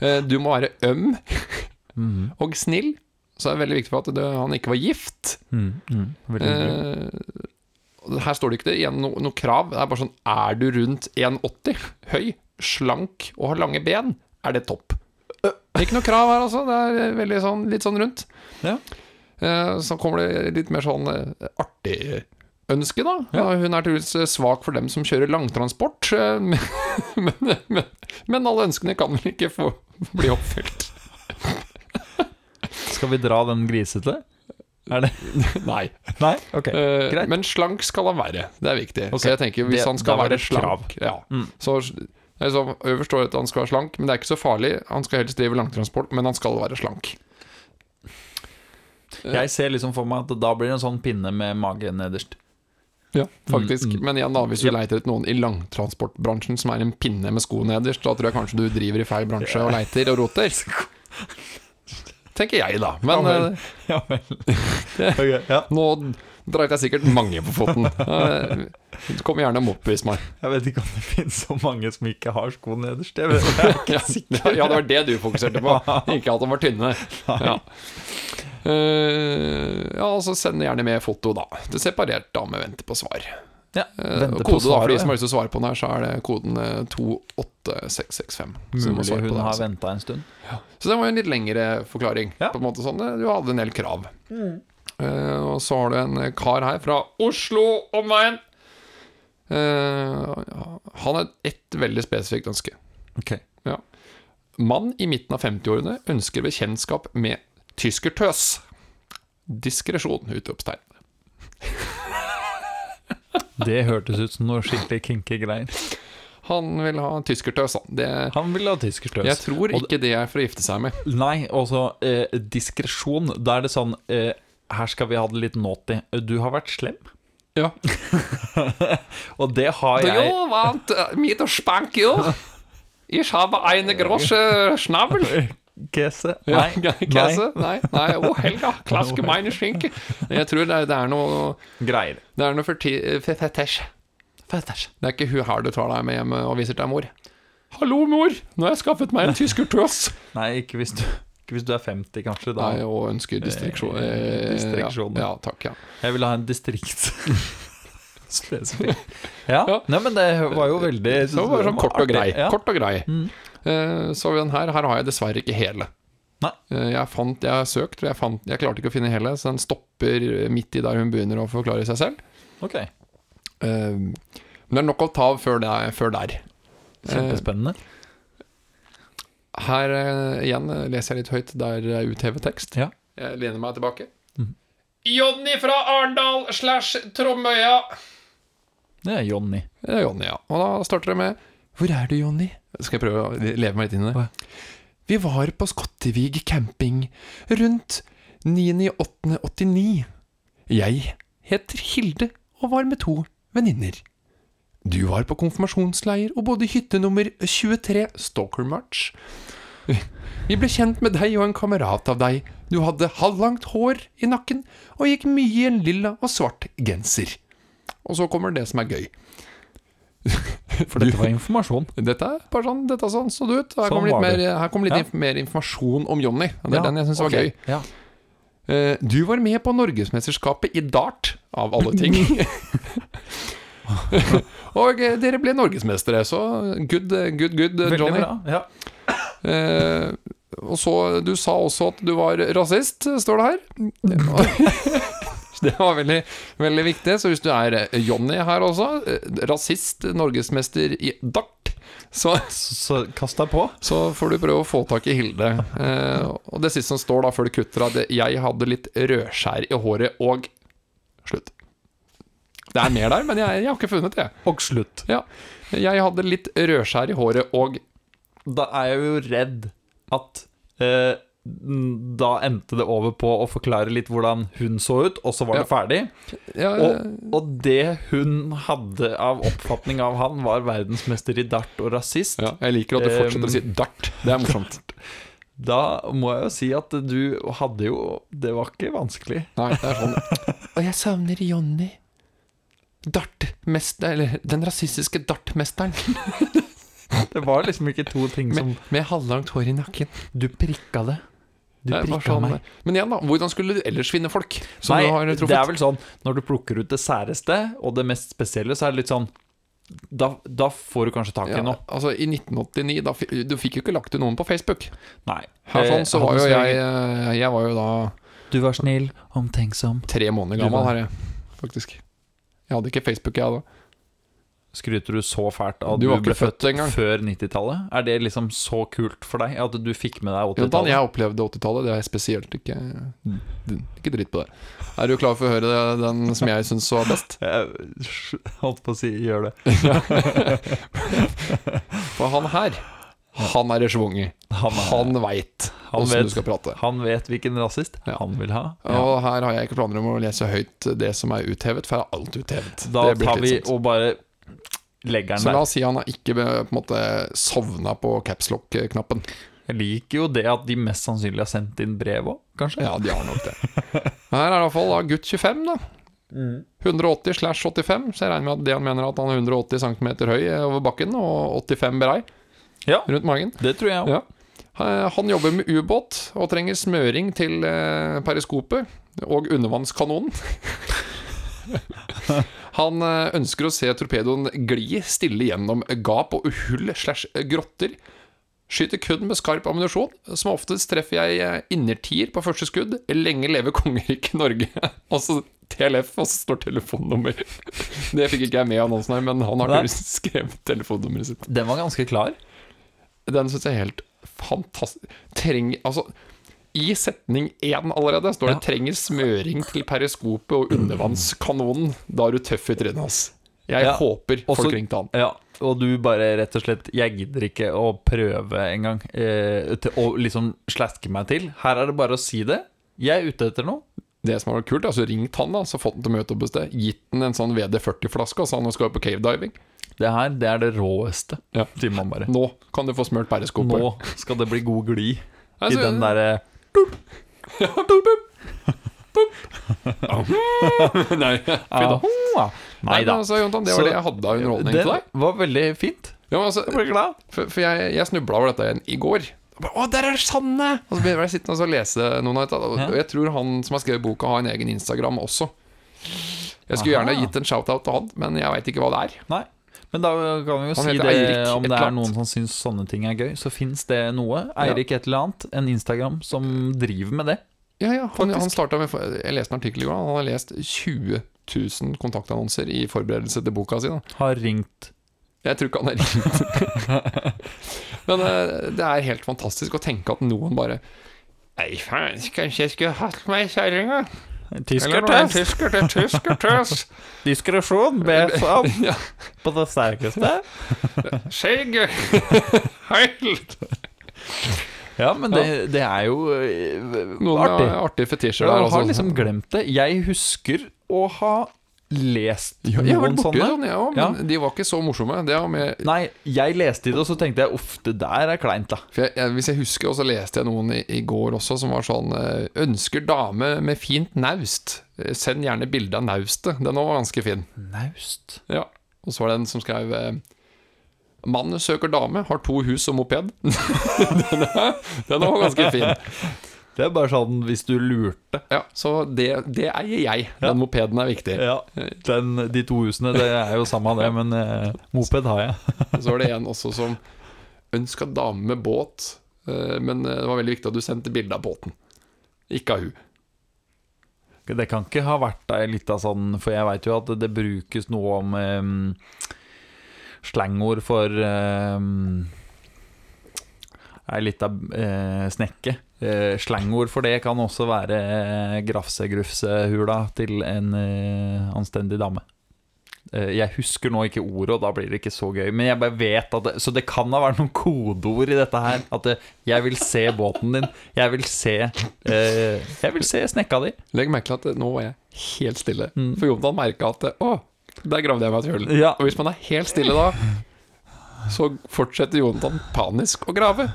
eh, Du må være øm Mm. og snill. Så er det veldig viktig for at han ikke var gift. Mm. Mm. Eh, her står det ikke det igjen noe, noe krav. Det er bare sånn Er du rundt 1,80, høy, slank og har lange ben, er det topp. Ikke noe krav her, altså. Det er veldig sånn, litt sånn rundt. Ja. Eh, så kommer det litt mer sånn eh, artig ønske, da. Ja. Hun er tydeligvis svak for dem som kjører langtransport. eh, Men, men, men, men alle ønskene kan vel ikke få bli oppfylt. Skal vi dra den grisete? Er det Nei. Nei? Okay. Uh, men slank skal han være. Det er viktig. Okay. Så jeg tenker hvis det- han skal være slank ja. Mm. Så liksom, Øverst står det at han skal være slank, men det er ikke så farlig. Han skal helst drive langtransport, men han skal være slank. Jeg ser liksom for meg at da blir det en sånn pinne med mage nederst. Ja, faktisk. Mm, mm. Men igjen, da, hvis du yep. leiter etter noen i langtransportbransjen som er en pinne med sko nederst, da tror jeg kanskje du driver i feil bransje og leiter og roter. Tenker jeg, da. Men Ja vel. eh, Ja vel. Okay, ja. nå dreit jeg sikkert mange på foten. Kom gjerne og motbevise meg. Jeg vet ikke om det finnes så mange som ikke har sko nederst. Jeg vet, jeg er ikke sikker. ja, det var det du fokuserte på. Ikke at de var tynne. Ja. Uh, ja, så send gjerne med foto, da. Det separert dame venter på svar. Ja, Vente venter på kode, da, for de som har lyst til å svare på den her, så er det koden eh, 28665. Mulig svare hun har altså. venta en stund. så det var jo en litt lengre forklaring. Ja. På en måte sånn, eh, Du hadde en del krav. Eh, og så har du en kar her fra Oslo omveien. Uh, han har et veldig spesifikt ønske. Ok. Mann i midten av 50-årene ønsker bekjentskap med tyskertøs. Diskresjon! Utropstegn. Det hørtes ut som noe skikkelig kinky greier. Han vil ha tyskertøs, han. Det, Han vil ha tyskertøs. jeg tror ikke det er for å gifte seg med. Nei, også eh, diskresjon. Da er det sånn eh, Her skal vi ha det litt naughty. Du har vært slem. Ja. Og det har jeg Du vant mir to spank jo. Ich habe eine grosje Schnabel. Kese. Ja, Nei. Kasse? Nei. Nei. Å, Helga. Klaske meine skinke. Jeg tror det er, det er noe Greier. Det er noe fetisj. Fetisj. Det er ikke hun her du tar deg med hjem og viser til mor. Hallo, mor. Nå har jeg skaffet meg en tyskertøs. Nei, ikke hvis du, hvis du er 50, kanskje. Da. Nei, og ønsker distriksjon. Eh, distriksjon, Ja, ja. ja, takk, ja. Jeg vil ha en distrikt. Spesifikk. Ja. Ja. Nei, men det var jo veldig det var sånn kort og grei. Ja. Kort og grei. Mm. Eh, Så den her, her har jeg dessverre ikke hele. Nei. Eh, Jeg fant, jeg søkt, jeg, fant, jeg klarte ikke å finne hele, så den stopper midt i der hun begynner å forklare seg selv. Ok, Eh, Men det er nok å ta av før, før der. Kjempespennende. Her igjen leser jeg litt høyt der det er uthevet tekst. Ja. Jeg lener meg tilbake. Mm. Jonny fra Arendal slash Tromøya. Det er Jonny. Det er Jonny, ja. Og da starter det med Hvor er du, Jonny? Skal jeg prøve å leve meg litt inn i det? Vi var på Skottevig camping rundt 9.8.89. Jeg heter Hilde og var med to venninner. Du var på konfirmasjonsleir og bodde i hytte nummer 23 Stalker March. Vi ble kjent med deg og en kamerat av deg. Du hadde halvlangt hår i nakken og gikk mye i en lilla og svart genser. Og så kommer det som er gøy. For dette var informasjon. Dette er bare sånn, dette er sånn så det ut. Her Sånn kom litt, mer, her kom litt Ja. inf mer informasjon om Jonny. Det er Ja, den jeg syns var gøy. Ja. Eh, Du var med på Norgesmesterskapet i dart, av alle ting. og eh, dere ble norgesmestere, så good, good, good, Veldig Johnny. bra. Ja. Eh, og så Du sa også at du var rasist, står det her. Det var veldig, veldig viktig. Så hvis du er Jonny her også, eh, rasist, norgesmester i dart, så Så, kast deg på. så får du prøve å få tak i Hilde. Eh, og det siste som står da før du kutter av det Jeg hadde litt rødskjær i håret og Slutt. Det er mer der, men jeg, jeg har ikke funnet det. Og slutt. Ja. Jeg hadde litt rødskjær i håret og Da er jeg jo redd at eh, da endte det over på å forklare litt hvordan hun så ut, og så var det Ja. ferdig. ja, Og, og det hun hadde av oppfatning av han, var verdensmester i dart og rasist. ja, Jeg liker at du fortsetter å si dart. Det er morsomt. Da må jeg jo si at du hadde jo Det var ikke vanskelig. Nei, det er sånn Og jeg savner Jonny. Dartmester Eller den rasistiske dartmesteren. Det var liksom ikke to ting som Med, med halvlangt hår i nakken. Du prikka det. Du prikka sånn, meg. Men igjen, da. Hvordan skulle du ellers finne folk? Som Nei, du har det er vel sånn Når du plukker ut det særeste og det mest spesielle, så er det litt sånn Da, da får du kanskje tak i Ja, noe. altså I 1989 da, Du fikk jo ikke lagt ut noen på Facebook. Nei. Her sånn, så Eh, var jo jeg eh, Jeg var jo da Du var snill, omtenksom. tre måneder gammel var- her, jeg, faktisk. Jeg hadde ikke Facebook, jeg da. Skryter du så fælt av at Du du, ble født født før 90-tallet? Er det liksom så kult for deg at du fikk med deg 80-tallet? jeg opplevde 80-tallet. Det er spesielt. Ikke, ikke dritt på det. Er du klar for å høre den som jeg syns var best? Jeg holdt på å si gjør det. For han her, han er i schwung i. Han, er- Han veit åssen du skal prate. han vet hvilken rasist Ja. han vil ha. Og her har jeg ikke planer om å lese høyt det som er uthevet, for jeg har alt uthevet. Da tar vi og bare legger Så la oss si han har ikke på en måte sovna på capslock-knappen. Jeg liker jo det at de mest sannsynlig har sendt inn brev òg, kanskje. Ja, de har nok det. Her er det iallfall gutt 25, da. 180 slash 85, så jeg regner med at det han mener at han er 180 cm høy over bakken og 85 brei Ja, rundt magen. det tror jeg òg. Ja. Eh, Han jobber med ubåt og trenger smøring til eh, periskopet og undervannskanonen. Han eh, ønsker å se torpedoen gli stille gjennom gap og hull slash grotter Skyter kun med skarp ammunisjon. Som oftest treffer jeg eh, innertier på første skudd. Lenge leve kongeriket Norge. og så TLF, og så står telefonnummer. Det fikk ikke jeg med i annonsen her, men han har tydeligvis skrevet telefonnummeret sitt. Den var ganske klar. Den syns jeg er helt fantastisk. Treng, altså, I setning én allerede står det Ja. 'trenger smøring til periskopet og undervannskanonen'. Da er du tøff i trynet, hans. Jeg Ja. håper Også- folk ringte han. Ja, og du bare rett og slett Jeg gidder ikke å prøve engang eh, å liksom slaske meg til. Her er det bare å si det. Jeg er ute etter noe. Det som var kult, altså ringt han, da, så fått han til å møte opp et sted. Gitt han en sånn VD40-flaske og sa han skal på cavediving. Det her det er det råeste, Ja. bare. Nå kan du få smørt periskopet. Nå skal det bli god glid i Altså, den derre Nei, da. Nei da. altså, Jonathan, det var det jeg hadde av underholdning til deg. Det var veldig fint. Ja, men altså, Jeg ble glad. For, for jeg, jeg snubla over dette igjen i går. Bare, Å, der er det Sanne! Og så begynner jeg sittende og lese noen av dette. Og jeg tror han som har skrevet boka, har en egen Instagram også. Jeg skulle Aha. gjerne gitt en shout-out til han, men jeg veit ikke hva det er. Nei. Men da kan vi jo si det Eirik om det er noen som syns sånne ting er gøy. Så fins det noe. Eirik et eller annet, en Instagram som driver med det. Ja, ja, han, han med Jeg leste en artikkel i går. Han har lest 20 000 kontaktannonser i forberedelse til boka si. Da. Har ringt Jeg tror ikke han har ringt. Men eh, det er helt fantastisk å tenke at noen bare Nei, faen, kanskje jeg skulle hatt meg kjerringa? Tyskertest. tysker til tyskertøs. Diskresjon bes om Ja. på det sterkeste. Skjegg! Heilt! Ja, men det, det er jo eh, Noen artig. artige fetisjer Jeg har altså. liksom glemt det. Jeg husker å ha lest Ja, jeg har noen vært borti sånne. sånn, ja, men men de var ikke så morsomme. Det var med, Nei, jeg leste i det, og så tenkte jeg uff, det der er kleint, da. jeg, jeg, hvis jeg husker, og så leste jeg noen i, i går også som var sånn eh, Ønsker dame med fint naust. Eh, Send gjerne bilde av naustet. Den var ganske fin. Naust. Ja. Og så var det en som skrev Mannen søker dame, har to hus og moped. den, den var ganske fin. Det er bare sånn hvis du lurte. Ja, Så det, det eier jeg. Den Ja. mopeden er viktig. Ja, den, De to husene, det er jo samme det, men eh, moped har jeg. Så var det en også som ønska dame med båt, eh, men eh, det var veldig viktig at du sendte bilde av båten. Ikke av hun. Det kan ikke ha vært ei lita sånn, for jeg veit jo at det brukes noe om um, slangord for um, Ei lita uh, snekke. Eh, slangord for det kan også være uh, grafsegrufsehula til en eh, anstendig dame. Eh, jeg husker nå ikke ordet, og da blir det ikke så gøy. Men jeg bare vet at det, Så det kan da være noen kodeord i dette her. At det, jeg vil se båten din. Jeg vil se eh, Jeg vil se snekka di. Legg merke til at nå var jeg helt stille. Mm. For Jonathan merka at Å, der gravde jeg meg et hull. Ja. Og hvis man er helt stille da, så fortsetter Jonathan panisk å grave.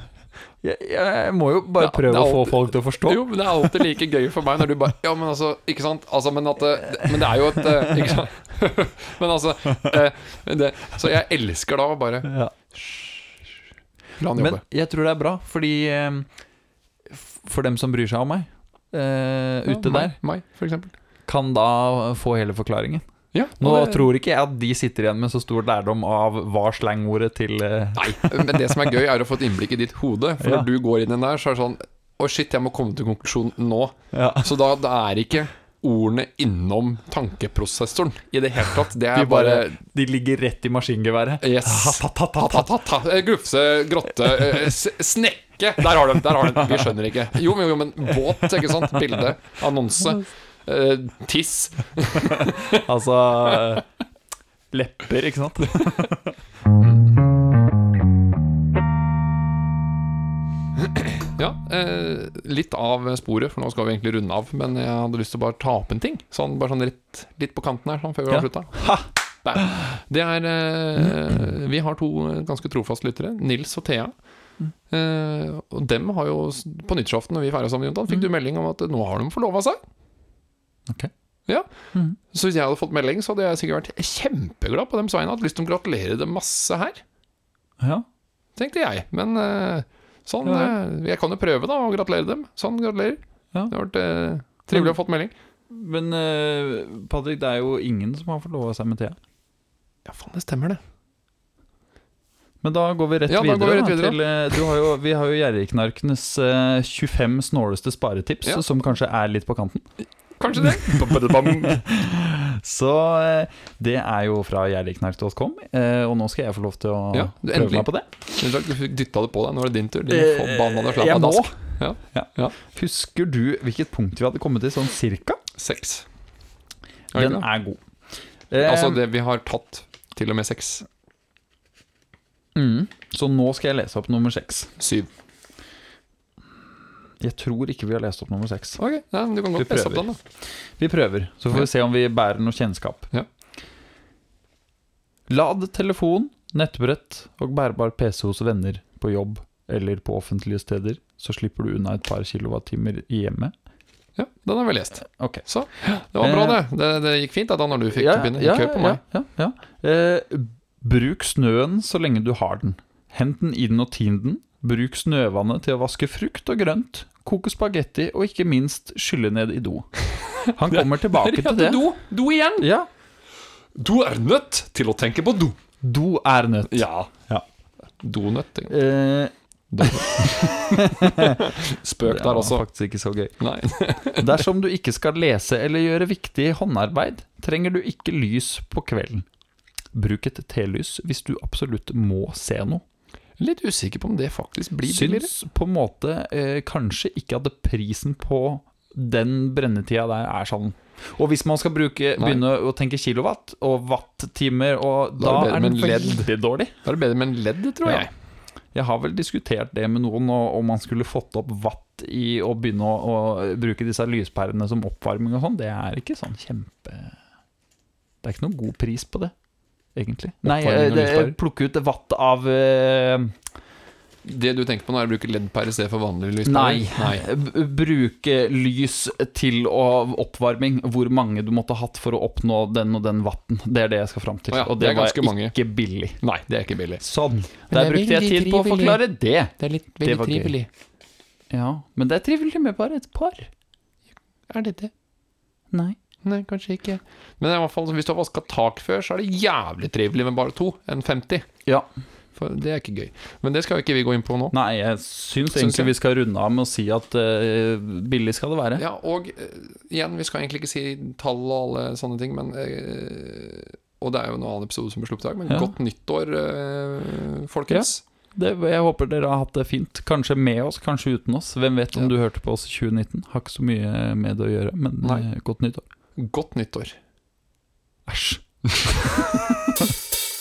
Jeg, jeg må jo bare prøve det alltid, å få folk til å forstå. Jo, men det er alltid like gøy for meg når du bare Ja, men altså, ikke sant? Altså, men at det- Men det er jo et eh, Ikke sant? Men altså eh, det, Så jeg elsker da å bare Ja. la han Men jeg tror det er bra, fordi eh, For dem som bryr seg om meg eh, ute Ja, der, Meg, meg, for eksempel. kan da få hele forklaringen. Ja, Nå det- tror ikke jeg at de sitter igjen med så stor lærdom av hva slangordet til eh, Nei, men det som er gøy, er å få et innblikk i ditt hode. For Ja. når du går inn i den der, så er det sånn Å, shit, jeg må komme til konklusjon nå. ja. Så da, det er ikke ordene innom tankeprosessoren i det hele tatt. Det De, er bare bare, de ligger rett i maskingeværet. Yes. Grufse, grotte, eh, snekke. Der har du den. Der har du den. Vi skjønner ikke. Jo, men, jo, men båt, ikke sant. Bilde. Annonse. Eh, tiss. Altså eh, Lepper, ikke sant? Ja, eh, litt av sporet, for nå skal vi egentlig runde av. Men jeg hadde lyst til å bare ta opp en ting. Sånn, bare sånn rett, litt på kanten her, sånn før vi Ja. avslutta. Der. Det er eh, Vi har to ganske trofaste lyttere, Nils og Thea. Eh, og dem har jo På nyttårsaften når vi feira sammen, Jontan, fikk du melding om at nå har de forlova seg. Ok. Ja. Mm. Så hvis jeg hadde fått melding, så hadde jeg sikkert vært kjempeglad på dem vegne. Hatt lyst til å gratulere dem masse her, Ja. tenkte jeg. Men eh, sånn Ja, eh, Jeg kan jo prøve, da, å gratulere dem. Sånn, gratulerer. Ja. Det har vært eh, trivelig å ha fått melding. Men eh, Patrick, det er jo ingen som har forlova seg med Thea. Ja, faen, det stemmer, det. Men da går vi rett Ja, da videre. går vi rett da, videre. Til, eh, du har jo, vi har jo Gjerrigknarkenes eh, 25 snåleste sparetips, Ja. som kanskje er litt på kanten. Kanskje det? Så eh, det er jo fra gjerrigknark.com, eh, og nå skal jeg få lov til å Ja, prøve meg på det. Du dytta det på deg. Nå er det din tur. Din Eh, forbannede jeg slapp av dask. Ja. Ja. Husker du hvilket punkt vi hadde kommet til, sånn cirka? Seks. Er Den er god. Eh, Altså det vi har tatt til og med seks. mm, så nå skal jeg lese opp nummer seks. Syv. Jeg tror ikke vi har lest opp nummer seks. Ok, ja, Du kan godt lese opp den, da. Vi prøver, så får vi se om vi bærer noe kjennskap. Ja. Lad telefon, nettbrett og bærbar PC hos venner på jobb eller på offentlige steder, så slipper du unna et par kilowattimer i hjemmet. Ja, Den har vi lest. Ok. Så det var bra, det. Det, det gikk fint da, når du fikk begynne. ja, Ikke hør på meg. Ja, ja, ja. Eh, bruk snøen så lenge du har den. Hent den inn og tin den. Bruk snøvannet til å vaske frukt og grønt. Koke spagetti, og ikke minst skylle ned i do. Han kommer tilbake til det. Do, do igjen! Ja. Du er nødt til å tenke på do. Do er nødt. Ja. Ja. Donøtt. Eh, Spøk det var faktisk ikke så gøy. Nei. Dersom du ikke skal lese eller gjøre viktig håndarbeid, trenger du ikke lys på kvelden. Bruk et telys hvis du absolutt må se noe. Litt usikker på om det faktisk blir billigere. Syns på en måte eh, kanskje ikke at prisen på den brennetida der er sånn. Og hvis man skal bruke, begynne å tenke kilowatt og watt-timer, og Da da, er den veldig dårlig. Da er det bedre med en ledd, tror Ja. jeg. Jeg har vel diskutert det med noen, om man skulle fått opp watt i å begynne å, å bruke disse lyspærene som oppvarming og sånn. Det er ikke sånn kjempe Det er ikke noen god pris på det, egentlig. Nei, det, plukke ut vatt av eh, Det du tenker på nå, er å bruke LED-pære i stedet for vanlig lys? Nei. Nei. Bruke lys til å oppvarming. Hvor mange du måtte hatt for å oppnå den og den vatten. Det er det jeg skal fram til. Oh ja, og det det, er var ikke mange. ikke billig. Nei, det er ikke billig. Sånn. det Der er brukte jeg tid trivelig. på å forklare det. Det er litt Det veldig gøy. trivelig. Ja, Men det er trivelig med bare et par. Er det det? Nei. Nei, kanskje ikke. Men i hvert fall, hvis du har vaska tak før, så er det jævlig trivelig med bare to enn 50. Ja. For det er ikke gøy. Men det skal jo ikke vi gå inn på nå. Nei, jeg syns egentlig jeg. vi skal runde av med å si at uh, billig skal det være. Ja, og uh, igjen, vi skal egentlig ikke si tall og alle sånne ting, men uh, Og det er jo en annen episode som blir sluppet i dag, men Ja. godt nyttår, folkens. Det, jeg håper dere har hatt det fint. Kanskje med oss, kanskje uten oss. Hvem vet om Ja. du hørte på oss i 2019? Har ikke så mye med det å gjøre, men godt nyttår. Godt nyttår. Æsj.